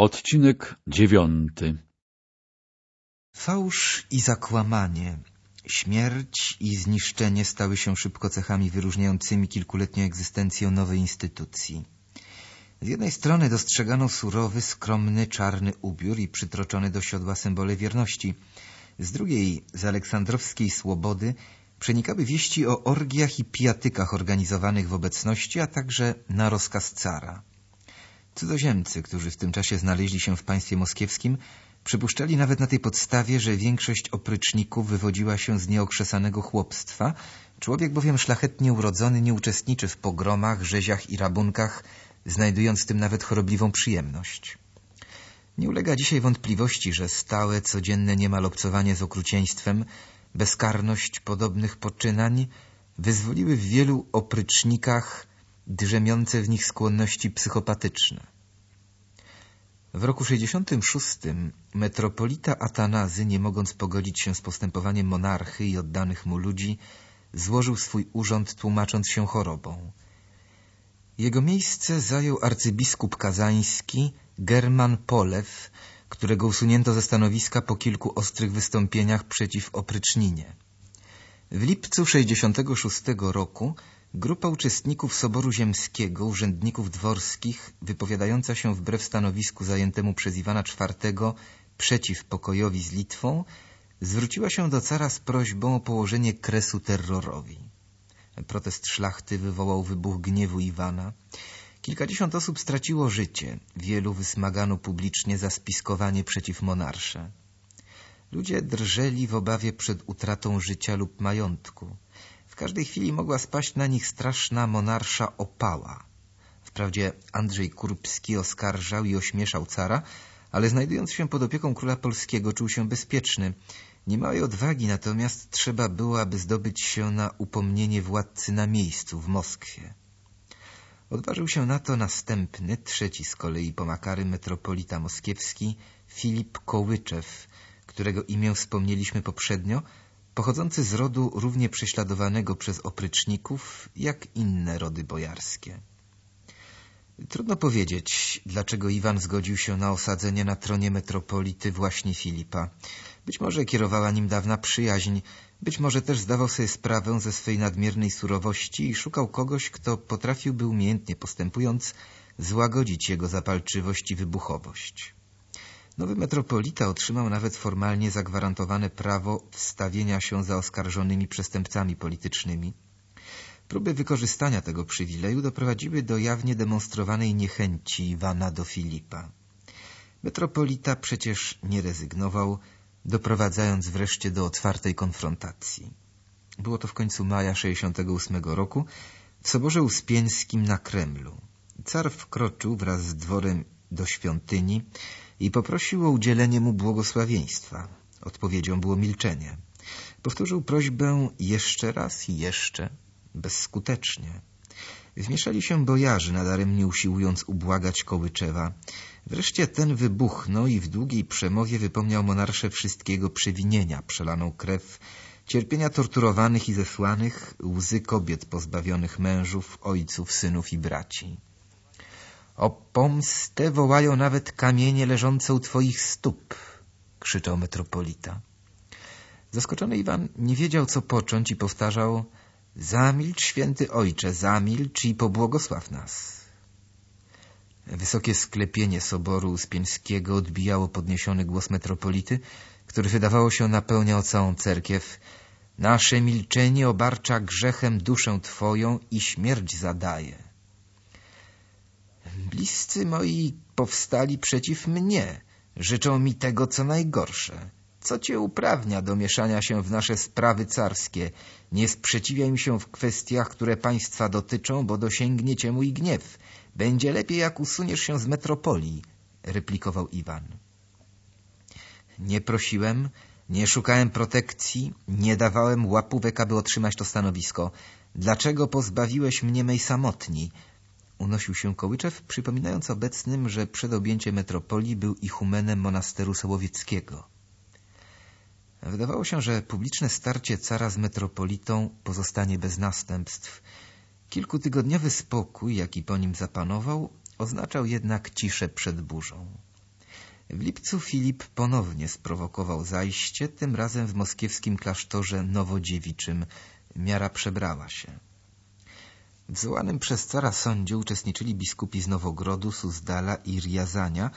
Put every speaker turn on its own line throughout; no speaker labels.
Odcinek dziewiąty
Fałsz i zakłamanie, śmierć i zniszczenie stały się szybko cechami wyróżniającymi kilkuletnią egzystencję nowej instytucji. Z jednej strony dostrzegano surowy, skromny, czarny ubiór i przytroczony do siodła symbole wierności. Z drugiej, z aleksandrowskiej Słobody, przenikały wieści o orgiach i pijatykach organizowanych w obecności, a także na rozkaz cara. Cudzoziemcy, którzy w tym czasie znaleźli się w państwie moskiewskim, przypuszczali nawet na tej podstawie, że większość opryczników wywodziła się z nieokrzesanego chłopstwa, człowiek bowiem szlachetnie urodzony nie uczestniczy w pogromach, rzeziach i rabunkach, znajdując w tym nawet chorobliwą przyjemność. Nie ulega dzisiaj wątpliwości, że stałe, codzienne niemal obcowanie z okrucieństwem, bezkarność podobnych poczynań wyzwoliły w wielu oprycznikach drzemiące w nich skłonności psychopatyczne. W roku 66 metropolita Atanazy, nie mogąc pogodzić się z postępowaniem monarchy i oddanych mu ludzi, złożył swój urząd, tłumacząc się chorobą. Jego miejsce zajął arcybiskup kazański German Polew, którego usunięto ze stanowiska po kilku ostrych wystąpieniach przeciw opryczninie. W lipcu 66 roku Grupa uczestników Soboru Ziemskiego, urzędników dworskich, wypowiadająca się wbrew stanowisku zajętemu przez Iwana IV przeciw pokojowi z Litwą, zwróciła się do cara z prośbą o położenie kresu terrorowi. Protest szlachty wywołał wybuch gniewu Iwana. Kilkadziesiąt osób straciło życie, wielu wysmagano publicznie za spiskowanie przeciw monarsze. Ludzie drżeli w obawie przed utratą życia lub majątku każdej chwili mogła spaść na nich straszna monarsza opała. Wprawdzie Andrzej Kurbski oskarżał i ośmieszał cara, ale znajdując się pod opieką króla polskiego czuł się bezpieczny. Niemałej odwagi natomiast trzeba było, aby zdobyć się na upomnienie władcy na miejscu w Moskwie. Odważył się na to następny, trzeci z kolei pomakary metropolita moskiewski, Filip Kołyczew, którego imię wspomnieliśmy poprzednio, pochodzący z rodu równie prześladowanego przez opryczników, jak inne rody bojarskie. Trudno powiedzieć, dlaczego Iwan zgodził się na osadzenie na tronie metropolity właśnie Filipa. Być może kierowała nim dawna przyjaźń, być może też zdawał sobie sprawę ze swej nadmiernej surowości i szukał kogoś, kto potrafiłby umiejętnie postępując złagodzić jego zapalczywość i wybuchowość. Nowy metropolita otrzymał nawet formalnie zagwarantowane prawo wstawienia się za oskarżonymi przestępcami politycznymi. Próby wykorzystania tego przywileju doprowadziły do jawnie demonstrowanej niechęci Iwana do Filipa. Metropolita przecież nie rezygnował, doprowadzając wreszcie do otwartej konfrontacji. Było to w końcu maja 68 roku w Soborze Uspieńskim na Kremlu. Car wkroczył wraz z dworem do świątyni i poprosił o udzielenie mu błogosławieństwa. Odpowiedzią było milczenie. Powtórzył prośbę jeszcze raz i jeszcze, bezskutecznie. Wmieszali się bojarzy, nadaremnie usiłując ubłagać Kołyczewa. Wreszcie ten wybuchnął i w długiej przemowie wypomniał monarsze wszystkiego przewinienia, przelaną krew, cierpienia torturowanych i zesłanych, łzy kobiet pozbawionych mężów, ojców, synów i braci. O pomstę wołają nawet kamienie leżące u twoich stóp, krzyczał metropolita. Zaskoczony Iwan nie wiedział, co począć i powtarzał Zamilcz, święty ojcze, zamilcz i pobłogosław nas. Wysokie sklepienie soboru Uspieńskiego odbijało podniesiony głos metropolity, który wydawało się napełniał całą cerkiew. Nasze milczenie obarcza grzechem duszę Twoją i śmierć zadaje. Bliscy moi powstali przeciw mnie, życzą mi tego, co najgorsze. Co cię uprawnia do mieszania się w nasze sprawy carskie? Nie sprzeciwiaj mi się w kwestiach, które państwa dotyczą, bo dosięgnie cię mój gniew. Będzie lepiej, jak usuniesz się z metropolii, replikował Iwan. Nie prosiłem, nie szukałem protekcji, nie dawałem łapówek, aby otrzymać to stanowisko. Dlaczego pozbawiłeś mnie mej samotni? Unosił się Kołyczew, przypominając obecnym, że przed objęciem metropolii był ichumenem monasteru Sołowieckiego. Wydawało się, że publiczne starcie cara z metropolitą pozostanie bez następstw. Kilkutygodniowy spokój, jaki po nim zapanował, oznaczał jednak ciszę przed burzą. W lipcu Filip ponownie sprowokował zajście, tym razem w moskiewskim klasztorze nowodziewiczym. Miara przebrała się. W zwołanym przez cara sądzie uczestniczyli biskupi z Nowogrodu, Suzdala i Riazania,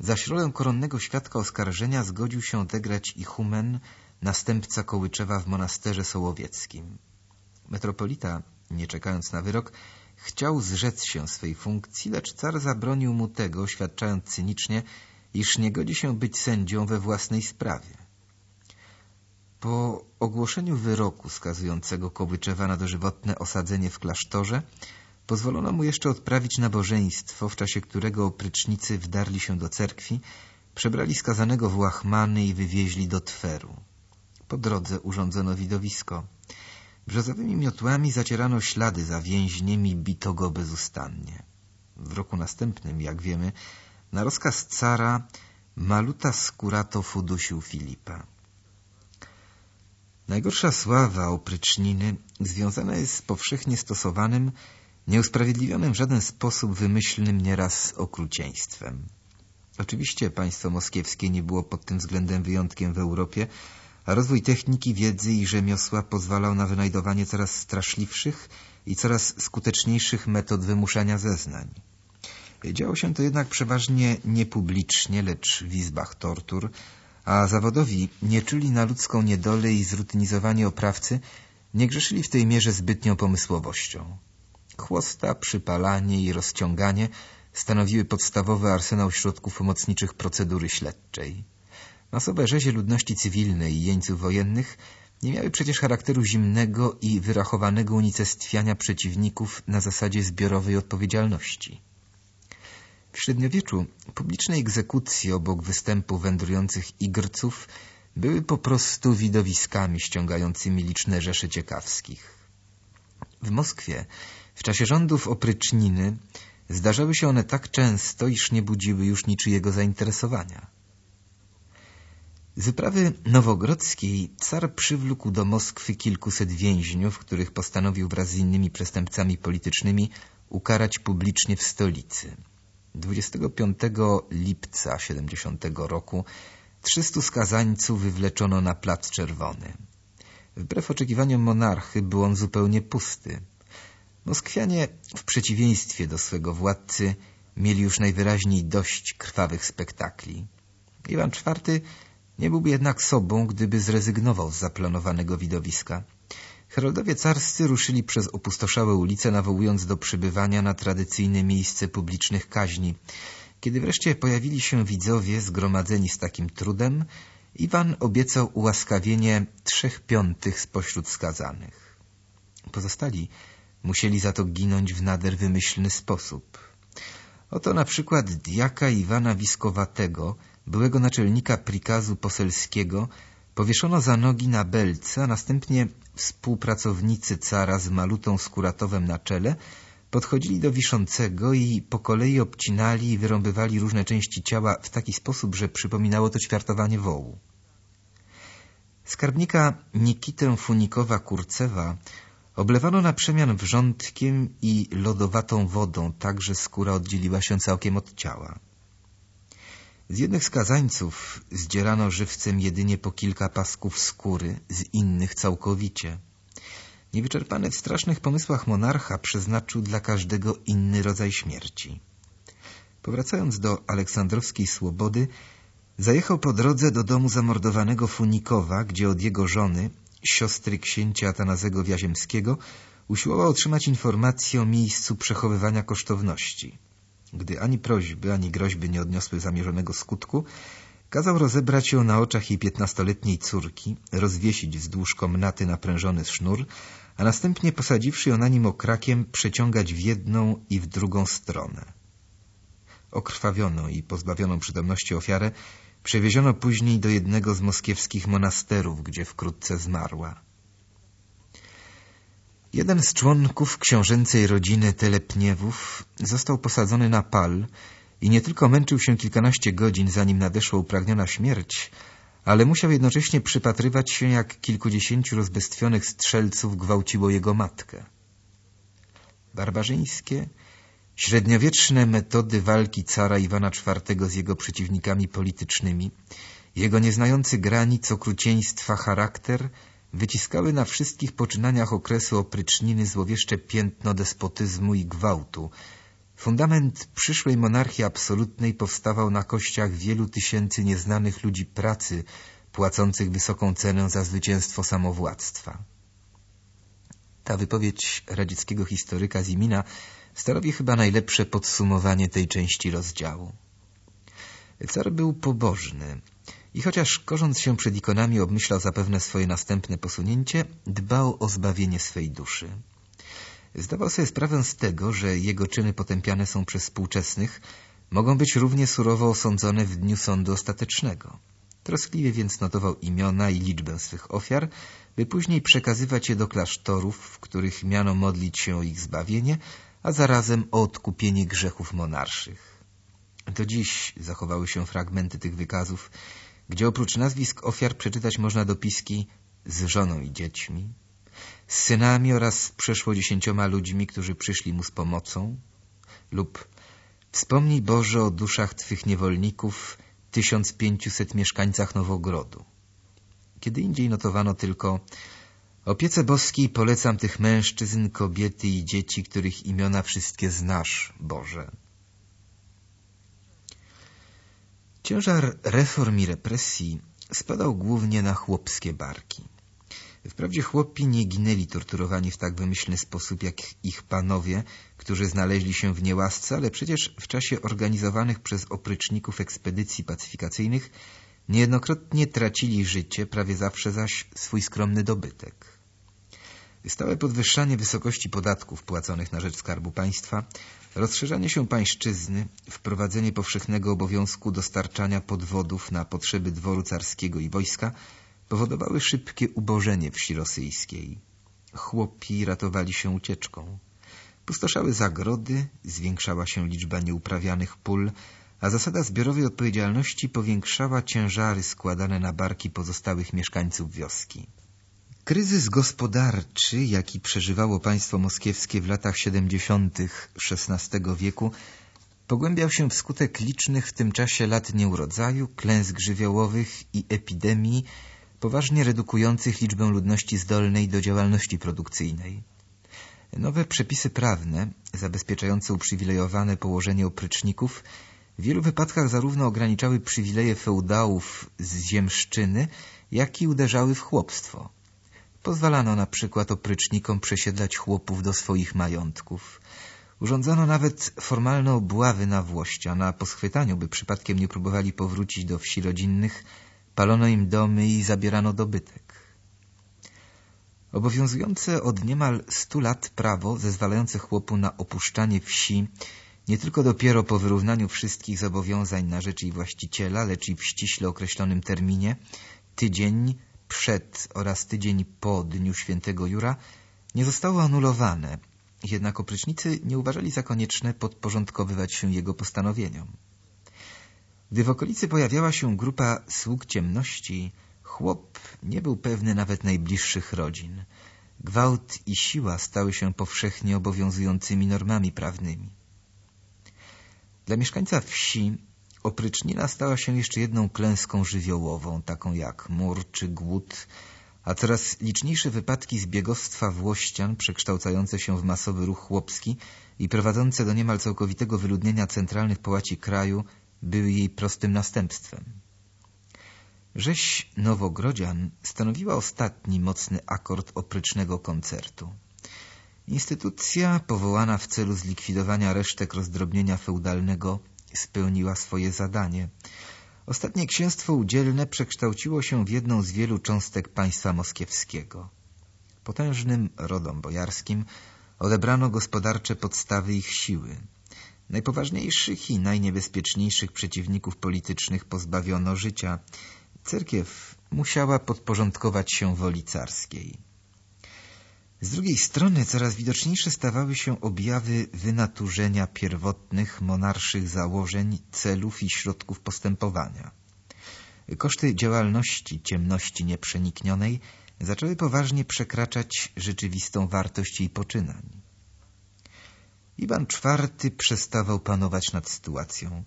zaś rolę koronnego świadka oskarżenia zgodził się odegrać ichumen, następca Kołyczewa w monasterze sołowieckim. Metropolita, nie czekając na wyrok, chciał zrzec się swej funkcji, lecz car zabronił mu tego, oświadczając cynicznie, iż nie godzi się być sędzią we własnej sprawie. Po ogłoszeniu wyroku skazującego Kołyczewa na dożywotne osadzenie w klasztorze, pozwolono mu jeszcze odprawić nabożeństwo, w czasie którego oprycznicy wdarli się do cerkwi, przebrali skazanego w łachmany i wywieźli do Tweru. Po drodze urządzono widowisko. Brzozowymi miotłami zacierano ślady za więźniem i bito go bezustannie. W roku następnym, jak wiemy, na rozkaz cara Maluta Skuratow udusił Filipa. Najgorsza sława opryczniny związana jest z powszechnie stosowanym, nieusprawiedliwionym w żaden sposób wymyślnym nieraz okrucieństwem. Oczywiście państwo moskiewskie nie było pod tym względem wyjątkiem w Europie, a rozwój techniki, wiedzy i rzemiosła pozwalał na wynajdowanie coraz straszliwszych i coraz skuteczniejszych metod wymuszania zeznań. Działo się to jednak przeważnie niepublicznie, lecz w izbach tortur, a zawodowi nie czuli na ludzką niedolę i zrutynizowanie oprawcy nie grzeszyli w tej mierze zbytnią pomysłowością. Chłosta, przypalanie i rozciąganie stanowiły podstawowy arsenał środków pomocniczych procedury śledczej. Masowe rzezie ludności cywilnej i jeńców wojennych nie miały przecież charakteru zimnego i wyrachowanego unicestwiania przeciwników na zasadzie zbiorowej odpowiedzialności. W średniowieczu publiczne egzekucje obok występu wędrujących igrców były po prostu widowiskami ściągającymi liczne rzesze ciekawskich. W Moskwie w czasie rządów opryczniny zdarzały się one tak często, iż nie budziły już niczyjego zainteresowania. Z wyprawy nowogrodzkiej car przywlókł do Moskwy kilkuset więźniów, których postanowił wraz z innymi przestępcami politycznymi ukarać publicznie w stolicy. 25 lipca 70 roku 300 skazańców wywleczono na Plac Czerwony. Wbrew oczekiwaniom monarchy był on zupełnie pusty. Moskwianie, w przeciwieństwie do swego władcy, mieli już najwyraźniej dość krwawych spektakli. Iwan IV nie byłby jednak sobą, gdyby zrezygnował z zaplanowanego widowiska. Heroldowie carscy ruszyli przez opustoszałe ulice, nawołując do przybywania na tradycyjne miejsce publicznych kaźni. Kiedy wreszcie pojawili się widzowie zgromadzeni z takim trudem, Iwan obiecał ułaskawienie trzech piątych spośród skazanych. Pozostali musieli za to ginąć w nader wymyślny sposób. Oto na przykład diaka Iwana Wiskowatego, byłego naczelnika prikazu poselskiego, powieszono za nogi na belce, a następnie współpracownicy cara z malutą skuratowem na czele podchodzili do wiszącego i po kolei obcinali i wyrąbywali różne części ciała w taki sposób, że przypominało to ćwiartowanie wołu. Skarbnika Nikitę Funikowa-Kurcewa oblewano na przemian wrzątkiem i lodowatą wodą, tak że skóra oddzieliła się całkiem od ciała. Z jednych skazańców zdzierano żywcem jedynie po kilka pasków skóry, z innych całkowicie. Niewyczerpany w strasznych pomysłach monarcha przeznaczył dla każdego inny rodzaj śmierci. Powracając do Aleksandrowskiej Słobody, zajechał po drodze do domu zamordowanego Funikowa, gdzie od jego żony, siostry księcia Atanazego Wiaziemskiego, usiłował otrzymać informację o miejscu przechowywania kosztowności. Gdy ani prośby, ani groźby nie odniosły zamierzonego skutku, kazał rozebrać ją na oczach jej piętnastoletniej córki, rozwiesić wzdłuż komnaty naprężony sznur, a następnie posadziwszy ją na nim okrakiem, przeciągać w jedną i w drugą stronę. Okrwawioną i pozbawioną przytomności ofiarę przewieziono później do jednego z moskiewskich monasterów, gdzie wkrótce zmarła. Jeden z członków książęcej rodziny Telepniewów został posadzony na pal i nie tylko męczył się kilkanaście godzin, zanim nadeszła upragniona śmierć, ale musiał jednocześnie przypatrywać się, jak kilkudziesięciu rozbestwionych strzelców gwałciło jego matkę. Barbarzyńskie, Średniowieczne metody walki cara Iwana IV z jego przeciwnikami politycznymi, jego nieznający granic okrucieństwa charakter wyciskały na wszystkich poczynaniach okresu opryczniny złowieszcze piętno despotyzmu i gwałtu. Fundament przyszłej monarchii absolutnej powstawał na kościach wielu tysięcy nieznanych ludzi pracy, płacących wysoką cenę za zwycięstwo samowładztwa. Ta wypowiedź radzieckiego historyka Zimina stanowi chyba najlepsze podsumowanie tej części rozdziału. Car był pobożny i chociaż korząc się przed ikonami obmyślał zapewne swoje następne posunięcie, dbał o zbawienie swej duszy. Zdawał sobie sprawę z tego, że jego czyny potępiane są przez współczesnych, mogą być równie surowo osądzone w dniu sądu ostatecznego. Troskliwie więc notował imiona i liczbę swych ofiar, by później przekazywać je do klasztorów, w których miano modlić się o ich zbawienie, a zarazem o odkupienie grzechów monarszych. Do dziś zachowały się fragmenty tych wykazów, gdzie oprócz nazwisk ofiar przeczytać można dopiski z żoną i dziećmi, z synami oraz przeszło dziesięcioma ludźmi, którzy przyszli mu z pomocą, lub Wspomnij Boże o duszach Twych niewolników, tysiąc pięciuset mieszkańcach Nowogrodu. Kiedy indziej notowano tylko Opiece boskiej polecam tych mężczyzn, kobiety i dzieci, których imiona wszystkie znasz, Boże. Ciężar reform i represji spadał głównie na chłopskie barki. Wprawdzie chłopi nie ginęli torturowani w tak wymyślny sposób jak ich panowie, którzy znaleźli się w niełasce, ale przecież w czasie organizowanych przez opryczników ekspedycji pacyfikacyjnych niejednokrotnie tracili życie, prawie zawsze zaś swój skromny dobytek. Stałe podwyższanie wysokości podatków płaconych na rzecz Skarbu Państwa, rozszerzanie się pańszczyzny, wprowadzenie powszechnego obowiązku dostarczania podwodów na potrzeby dworu carskiego i wojska powodowały szybkie ubożenie wsi rosyjskiej. Chłopi ratowali się ucieczką. Pustoszały zagrody, zwiększała się liczba nieuprawianych pól, a zasada zbiorowej odpowiedzialności powiększała ciężary składane na barki pozostałych mieszkańców wioski. Kryzys gospodarczy, jaki przeżywało państwo moskiewskie w latach 70. XVI wieku, pogłębiał się wskutek licznych w tym czasie lat nieurodzaju, klęsk żywiołowych i epidemii, poważnie redukujących liczbę ludności zdolnej do działalności produkcyjnej. Nowe przepisy prawne, zabezpieczające uprzywilejowane położenie opryczników, w wielu wypadkach zarówno ograniczały przywileje feudałów z ziemszczyny, jak i uderzały w chłopstwo. Pozwalano na przykład oprycznikom przesiedlać chłopów do swoich majątków. Urządzono nawet formalne obławy na włość, a na poschwytaniu, by przypadkiem nie próbowali powrócić do wsi rodzinnych, palono im domy i zabierano dobytek. Obowiązujące od niemal stu lat prawo zezwalające chłopu na opuszczanie wsi nie tylko dopiero po wyrównaniu wszystkich zobowiązań na rzecz jej właściciela, lecz i w ściśle określonym terminie, tydzień przed oraz tydzień po dniu świętego Jura nie zostało anulowane, jednak oprycznicy nie uważali za konieczne podporządkowywać się jego postanowieniom. Gdy w okolicy pojawiała się grupa sług ciemności, chłop nie był pewny nawet najbliższych rodzin. Gwałt i siła stały się powszechnie obowiązującymi normami prawnymi. Dla mieszkańca wsi Oprycznina stała się jeszcze jedną klęską żywiołową, taką jak mur czy głód, a coraz liczniejsze wypadki zbiegostwa włościan przekształcające się w masowy ruch chłopski i prowadzące do niemal całkowitego wyludnienia centralnych połaci kraju były jej prostym następstwem. Rzeź Nowogrodzian stanowiła ostatni mocny akord oprycznego koncertu. Instytucja powołana w celu zlikwidowania resztek rozdrobnienia feudalnego spełniła swoje zadanie. Ostatnie księstwo udzielne przekształciło się w jedną z wielu cząstek państwa moskiewskiego. Potężnym rodom bojarskim odebrano gospodarcze podstawy ich siły. Najpoważniejszych i najniebezpieczniejszych przeciwników politycznych pozbawiono życia. Cerkiew musiała podporządkować się woli carskiej. Z drugiej strony coraz widoczniejsze stawały się objawy wynaturzenia pierwotnych monarszych założeń, celów i środków postępowania. Koszty działalności ciemności nieprzeniknionej zaczęły poważnie przekraczać rzeczywistą wartość jej poczynań. Iwan IV przestawał panować nad sytuacją.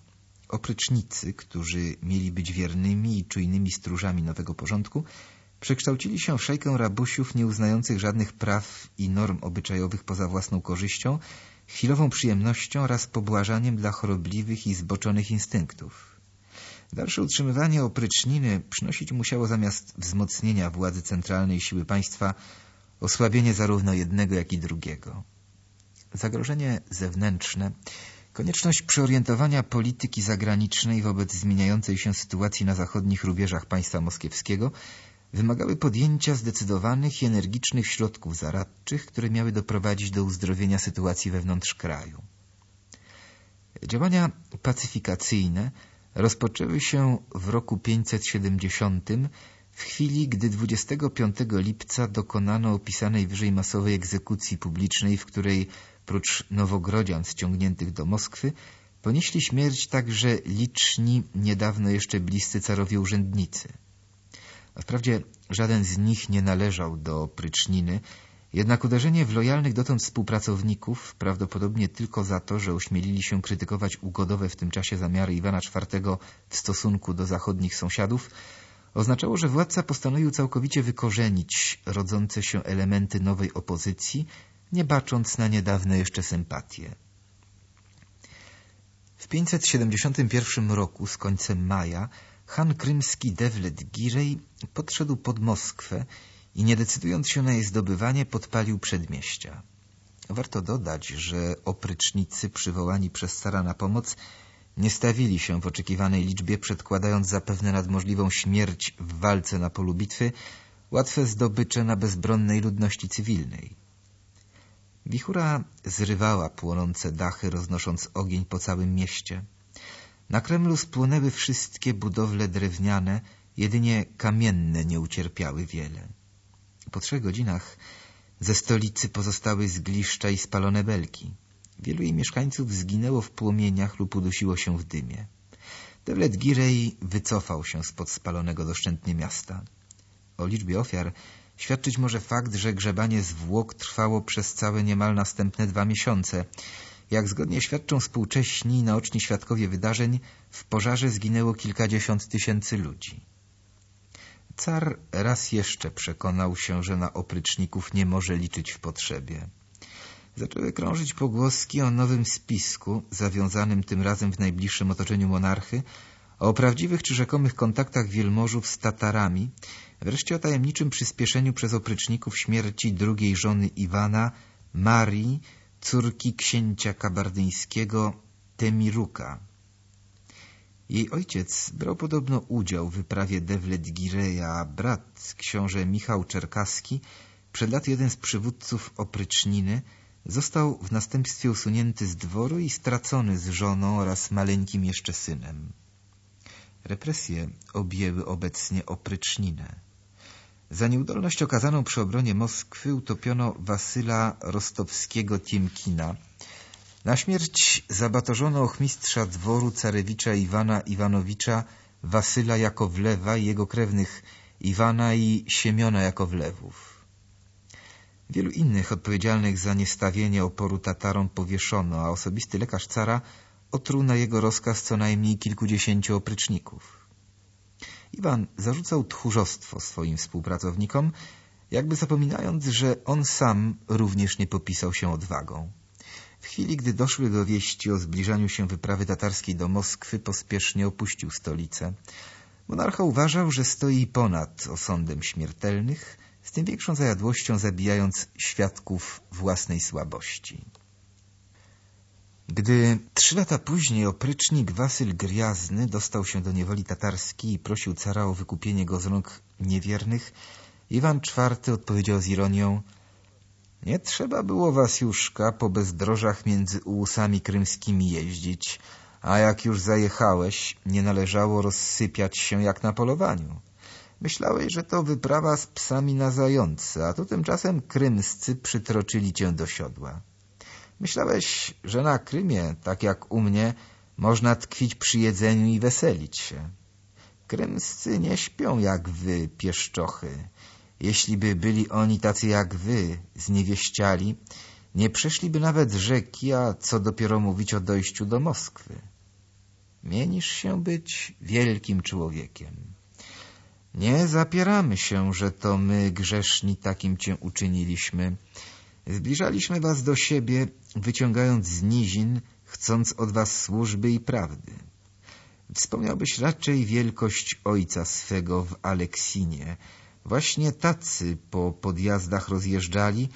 Oprycznicy, którzy mieli być wiernymi i czujnymi stróżami nowego porządku, przekształcili się w szajkę rabusiów nieuznających żadnych praw i norm obyczajowych poza własną korzyścią, chwilową przyjemnością oraz pobłażaniem dla chorobliwych i zboczonych instynktów. Dalsze utrzymywanie opryczniny przynosić musiało zamiast wzmocnienia władzy centralnej siły państwa osłabienie zarówno jednego, jak i drugiego. Zagrożenie zewnętrzne, konieczność przeorientowania polityki zagranicznej wobec zmieniającej się sytuacji na zachodnich rubieżach państwa moskiewskiego wymagały podjęcia zdecydowanych i energicznych środków zaradczych, które miały doprowadzić do uzdrowienia sytuacji wewnątrz kraju. Działania pacyfikacyjne rozpoczęły się w roku 570 w chwili, gdy 25 lipca dokonano opisanej wyżej masowej egzekucji publicznej, w której prócz nowogrodzian ściągniętych do Moskwy ponieśli śmierć także liczni, niedawno jeszcze bliscy carowie urzędnicy. Wprawdzie żaden z nich nie należał do pryczniny, jednak uderzenie w lojalnych dotąd współpracowników, prawdopodobnie tylko za to, że ośmielili się krytykować ugodowe w tym czasie zamiary Iwana IV w stosunku do zachodnich sąsiadów, oznaczało, że władca postanowił całkowicie wykorzenić rodzące się elementy nowej opozycji, nie bacząc na niedawne jeszcze sympatie. W 571 roku, z końcem maja, Han krymski Devlet Girej podszedł pod Moskwę i nie decydując się na jej zdobywanie, podpalił przedmieścia. Warto dodać, że oprycznicy przywołani przez cara na pomoc nie stawili się w oczekiwanej liczbie, przedkładając zapewne nad możliwą śmierć w walce na polu bitwy łatwe zdobycze na bezbronnej ludności cywilnej. Wichura zrywała płonące dachy, roznosząc ogień po całym mieście. Na Kremlu spłonęły wszystkie budowle drewniane, jedynie kamienne nie ucierpiały wiele. Po trzech godzinach ze stolicy pozostały zgliszcza i spalone belki. Wielu jej mieszkańców zginęło w płomieniach lub udusiło się w dymie. Devlet Girej wycofał się spod spalonego doszczętnie miasta. O liczbie ofiar świadczyć może fakt, że grzebanie zwłok trwało przez całe niemal następne dwa miesiące. Jak zgodnie świadczą współcześni naoczni świadkowie wydarzeń, w pożarze zginęło kilkadziesiąt tysięcy ludzi. Car raz jeszcze przekonał się, że na opryczników nie może liczyć w potrzebie. Zaczęły krążyć pogłoski o nowym spisku, zawiązanym tym razem w najbliższym otoczeniu monarchy, o prawdziwych czy rzekomych kontaktach wielmożów z Tatarami, wreszcie o tajemniczym przyspieszeniu przez opryczników śmierci drugiej żony Iwana, Marii, córki księcia kabardyńskiego Temiruka. Jej ojciec brał podobno udział w wyprawie Devlet Gireja, a brat, książę Michał Czerkaski, przed lat jeden z przywódców opryczniny, został w następstwie usunięty z dworu i stracony z żoną oraz maleńkim jeszcze synem. Represje objęły obecnie opryczninę. Za nieudolność okazaną przy obronie Moskwy utopiono Wasyla Rostowskiego Tiemkina. Na śmierć zabatorzono ochmistrza dworu carewicza Iwana Iwanowicza Wasyla Jakowlewa i jego krewnych Iwana i Siemiona Jakowlewów. Wielu innych odpowiedzialnych za niestawienie oporu Tatarom powieszono, a osobisty lekarz cara otruł na jego rozkaz co najmniej kilkudziesięciu opryczników. Iwan zarzucał tchórzostwo swoim współpracownikom, jakby zapominając, że on sam również nie popisał się odwagą. W chwili, gdy doszły do wieści o zbliżaniu się wyprawy tatarskiej do Moskwy, pospiesznie opuścił stolicę. Monarcha uważał, że stoi ponad osądem śmiertelnych, z tym większą zajadłością zabijając świadków własnej słabości. Gdy trzy lata później oprycznik Wasyl Griazny dostał się do niewoli tatarskiej i prosił cara o wykupienie go z rąk niewiernych, Iwan IV odpowiedział z ironią Nie trzeba było, Wasiuszka, po bezdrożach między ułusami krymskimi jeździć, a jak już zajechałeś, nie należało rozsypiać się jak na polowaniu. Myślałeś, że to wyprawa z psami na zające, a tu tymczasem krymscy przytroczyli cię do siodła. Myślałeś, że na Krymie, tak jak u mnie, można tkwić przy jedzeniu i weselić się. Krymscy nie śpią jak wy, pieszczochy. Jeśli by byli oni tacy jak wy, zniewieściali, nie przeszliby nawet rzeki, a co dopiero mówić o dojściu do Moskwy. Mienisz się być wielkim człowiekiem. Nie zapieramy się, że to my, grzeszni, takim cię uczyniliśmy. Zbliżaliśmy was do siebie, wyciągając z nizin, chcąc od was służby i prawdy. Wspomniałbyś raczej wielkość ojca swego w Aleksinie. Właśnie tacy po podjazdach rozjeżdżali,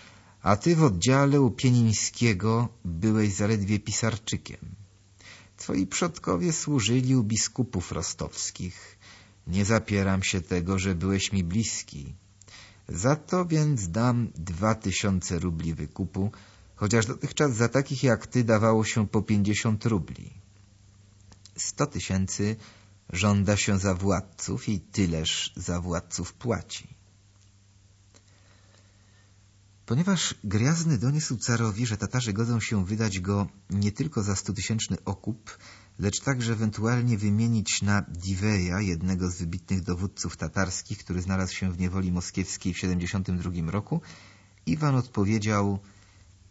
a ty w oddziale u Pienińskiego byłeś zaledwie pisarczykiem. Twoi przodkowie służyli u biskupów rostowskich. Nie zapieram się tego, że byłeś mi bliski. Za to więc dam dwa tysiące rubli wykupu, chociaż dotychczas za takich jak ty dawało się po pięćdziesiąt rubli. Sto tysięcy żąda się za władców i tyleż za władców płaci. Ponieważ Gwiazny doniósł carowi, że Tatarzy godzą się wydać go nie tylko za stutysięczny okup, lecz także ewentualnie wymienić na Diweja, jednego z wybitnych dowódców tatarskich, który znalazł się w niewoli moskiewskiej w 72 roku, Iwan odpowiedział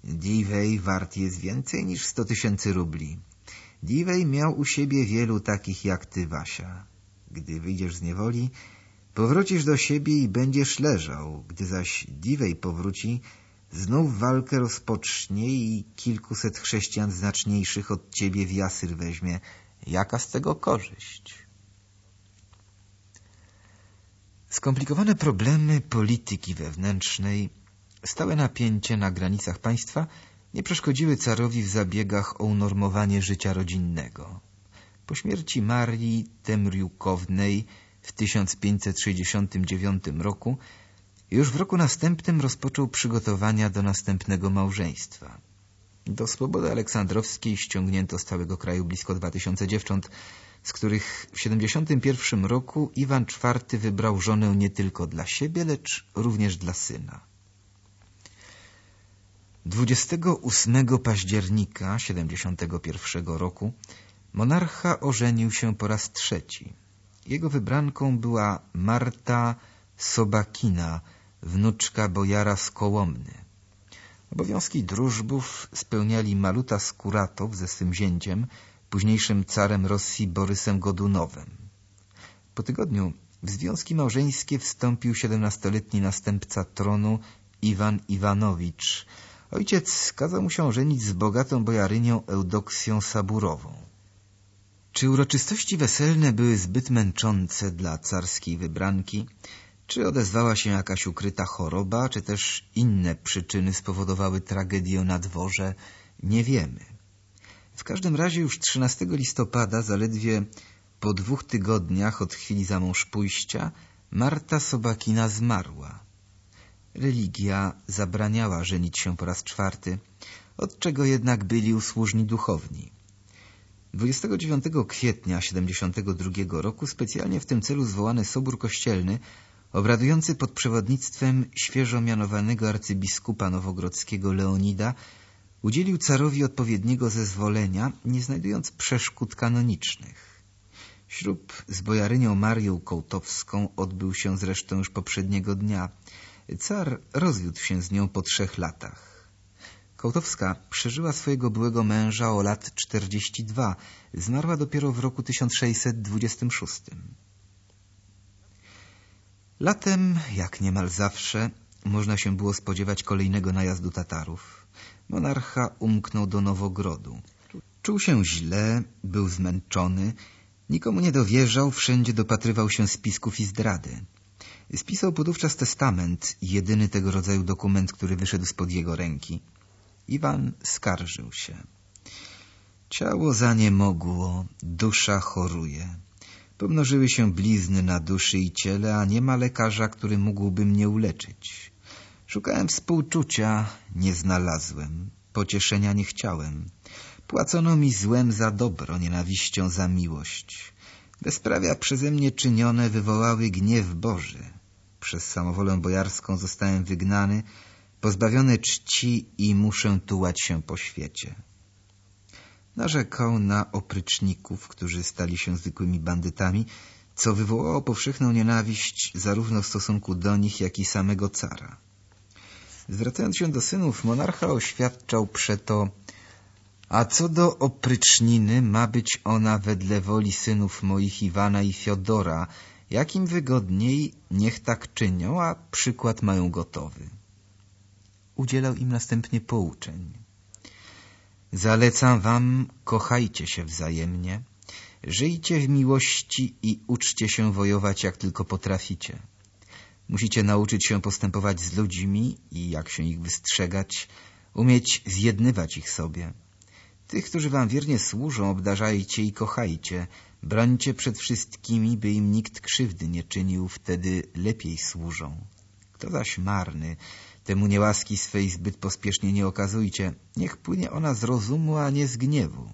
Diwej wart jest więcej niż sto tysięcy rubli. Diwej miał u siebie wielu takich jak ty, Wasia. Gdy wyjdziesz z niewoli, powrócisz do siebie i będziesz leżał. Gdy zaś Diwej powróci, znów walkę rozpocznie i kilkuset chrześcijan znaczniejszych od ciebie w jasyr weźmie. Jaka z tego korzyść? Skomplikowane problemy polityki wewnętrznej, stałe napięcie na granicach państwa nie przeszkodziły carowi w zabiegach o unormowanie życia rodzinnego. Po śmierci Marii Temriukownej w 1569 roku już w roku następnym rozpoczął przygotowania do następnego małżeństwa. Do Swobody Aleksandrowskiej ściągnięto z całego kraju blisko dwa tysiące dziewcząt, z których w 71 roku Iwan IV wybrał żonę nie tylko dla siebie, lecz również dla syna. 28 października 71 roku monarcha ożenił się po raz trzeci. Jego wybranką była Marta Sobakina, wnuczka bojara z Kołomny. Obowiązki drużbów spełniali Maluta Skuratow ze swym zięciem, późniejszym carem Rosji Borysem Godunowem. Po tygodniu w związki małżeńskie wstąpił siedemnastoletni następca tronu Iwan Iwanowicz. Ojciec kazał mu się ożenić z bogatą bojarynią Eudoksją Saburową. Czy uroczystości weselne były zbyt męczące dla carskiej wybranki, czy odezwała się jakaś ukryta choroba, czy też inne przyczyny spowodowały tragedię na dworze, nie wiemy. W każdym razie już 13 listopada, zaledwie po dwóch tygodniach od chwili za mąż pójścia, Marta Sobakina zmarła. Religia zabraniała żenić się po raz czwarty, od czego jednak byli usłużni duchowni. 29 kwietnia 72 roku specjalnie w tym celu zwołany Sobór Kościelny obradujący pod przewodnictwem świeżo mianowanego arcybiskupa nowogrodzkiego Leonida, udzielił carowi odpowiedniego zezwolenia, nie znajdując przeszkód kanonicznych. Ślub z bojarynią Marią Kołtowską odbył się zresztą już poprzedniego dnia. Car rozwiódł się z nią po trzech latach. Kołtowska przeżyła swojego byłego męża o lat 42, zmarła dopiero w roku 1626. Latem, jak niemal zawsze, można się było spodziewać kolejnego najazdu Tatarów. Monarcha umknął do Nowogrodu. Czuł się źle, był zmęczony, nikomu nie dowierzał, wszędzie dopatrywał się spisków i zdrady. Spisał podówczas testament, jedyny tego rodzaju dokument, który wyszedł spod jego ręki. Iwan skarżył się. Ciało zaniemogło, dusza choruje. Pomnożyły się blizny na duszy i ciele, a nie ma lekarza, który mógłby mnie uleczyć. Szukałem współczucia, nie znalazłem. Pocieszenia nie chciałem. Płacono mi złem za dobro, nienawiścią za miłość. Bezprawia przeze mnie czynione wywołały gniew Boży. Przez samowolę bojarską zostałem wygnany, pozbawiony czci i muszę tułać się po świecie. Narzekał na opryczników, którzy stali się zwykłymi bandytami, co wywołało powszechną nienawiść zarówno w stosunku do nich, jak i samego cara. Zwracając się do synów, monarcha oświadczał przeto a co do opryczniny, ma być ona wedle woli synów moich Iwana i Fiodora. Jakim wygodniej, niech tak czynią, a przykład mają gotowy. Udzielał im następnie pouczeń. Zalecam wam, kochajcie się wzajemnie, żyjcie w miłości i uczcie się wojować, jak tylko potraficie. Musicie nauczyć się postępować z ludźmi i jak się ich wystrzegać, umieć zjednywać ich sobie. Tych, którzy wam wiernie służą, obdarzajcie i kochajcie. Brońcie przed wszystkimi, by im nikt krzywdy nie czynił, wtedy lepiej służą. Kto zaś marny, temu niełaski swej zbyt pospiesznie nie okazujcie. Niech płynie ona z rozumu, a nie z gniewu.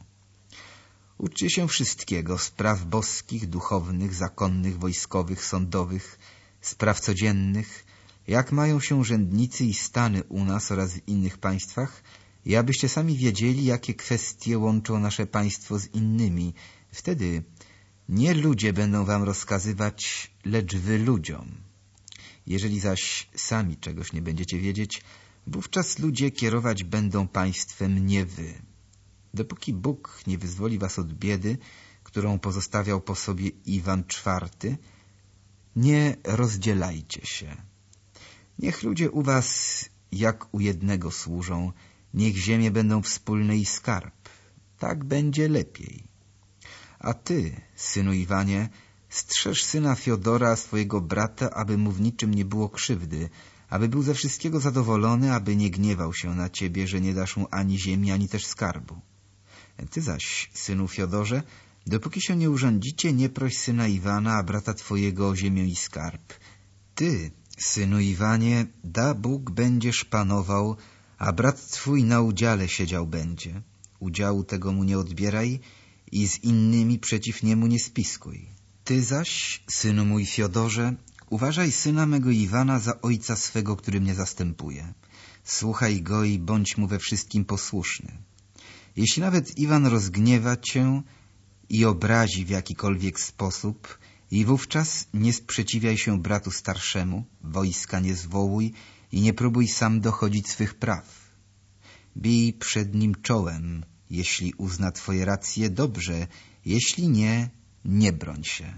Uczcie się wszystkiego, spraw boskich, duchownych, zakonnych, wojskowych, sądowych, spraw codziennych, jak mają się urzędnicy i stany u nas oraz w innych państwach, i abyście sami wiedzieli, jakie kwestie łączą nasze państwo z innymi. Wtedy nie ludzie będą wam rozkazywać, lecz wy ludziom. Jeżeli zaś sami czegoś nie będziecie wiedzieć, wówczas ludzie kierować będą państwem, nie wy. Dopóki Bóg nie wyzwoli was od biedy, którą pozostawiał po sobie Iwan IV, nie rozdzielajcie się. Niech ludzie u was jak u jednego służą, Niech ziemie będą wspólne i skarb. Tak będzie lepiej. A ty, synu Iwanie, strzeż syna Fiodora, swojego brata, aby mu w niczym nie było krzywdy, aby był ze wszystkiego zadowolony, aby nie gniewał się na ciebie, że nie dasz mu ani ziemi, ani też skarbu. Ty zaś, synu Fiodorze, dopóki się nie urządzicie, nie proś syna Iwana, a brata twojego o ziemię i skarb. Ty, synu Iwanie, da Bóg będziesz panował, a brat twój na udziale siedział będzie. Udziału tego mu nie odbieraj i z innymi przeciw niemu nie spiskuj. Ty zaś, synu mój Fiodorze, uważaj syna mego Iwana za ojca swego, który mnie zastępuje. Słuchaj go i bądź mu we wszystkim posłuszny. Jeśli nawet Iwan rozgniewa cię i obrazi w jakikolwiek sposób, i wówczas nie sprzeciwiaj się bratu starszemu, wojska nie zwołuj i nie próbuj sam dochodzić swych praw. Bij przed nim czołem, jeśli uzna twoje racje, dobrze, jeśli nie, nie broń się.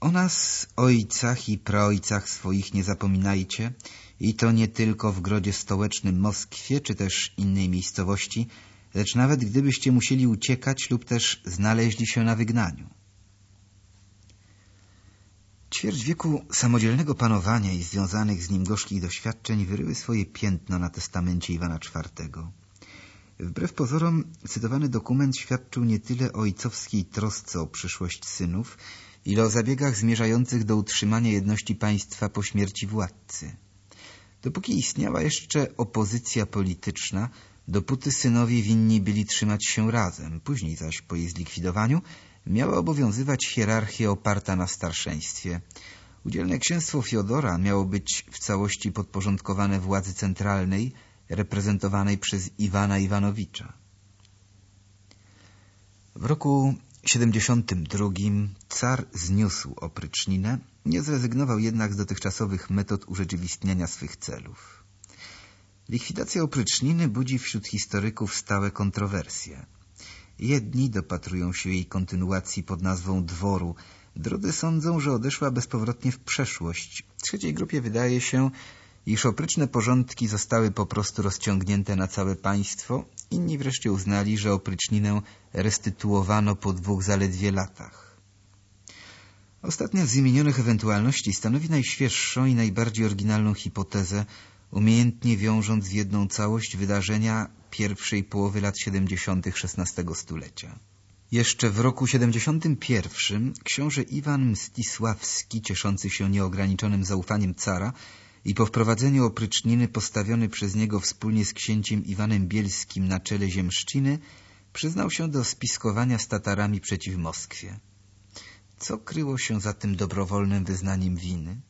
O nas, ojcach i praojcach swoich nie zapominajcie, i to nie tylko w grodzie stołecznym Moskwie, czy też innej miejscowości, lecz nawet gdybyście musieli uciekać lub też znaleźli się na wygnaniu. Ćwierć wieku samodzielnego panowania i związanych z nim gorzkich doświadczeń wyryły swoje piętno na testamencie Iwana IV. Wbrew pozorom cytowany dokument świadczył nie tyle o ojcowskiej trosce o przyszłość synów, ile o zabiegach zmierzających do utrzymania jedności państwa po śmierci władcy. Dopóki istniała jeszcze opozycja polityczna, dopóty synowie winni byli trzymać się razem, później zaś po jej zlikwidowaniu miała obowiązywać hierarchia oparta na starszeństwie. Udzielne księstwo Fiodora miało być w całości podporządkowane władzy centralnej, reprezentowanej przez Iwana Iwanowicza. W roku 72 car zniósł opryczninę, nie zrezygnował jednak z dotychczasowych metod urzeczywistniania swych celów. Likwidacja opryczniny budzi wśród historyków stałe kontrowersje. Jedni dopatrują się jej kontynuacji pod nazwą dworu, drudzy sądzą, że odeszła bezpowrotnie w przeszłość. Trzeciej grupie wydaje się, iż opryczne porządki zostały po prostu rozciągnięte na całe państwo, inni wreszcie uznali, że opryczninę restytuowano po dwóch zaledwie latach. Ostatnia z wymienionych ewentualności stanowi najświeższą i najbardziej oryginalną hipotezę, umiejętnie wiążąc w jedną całość wydarzenia pierwszej połowy lat 70. XVI stulecia. Jeszcze w roku 71 książę Iwan Mstisławski, cieszący się nieograniczonym zaufaniem cara i po wprowadzeniu opryczniny postawiony przez niego wspólnie z księciem Iwanem Bielskim na czele ziemszczyny, przyznał się do spiskowania z Tatarami przeciw Moskwie. Co kryło się za tym dobrowolnym wyznaniem winy?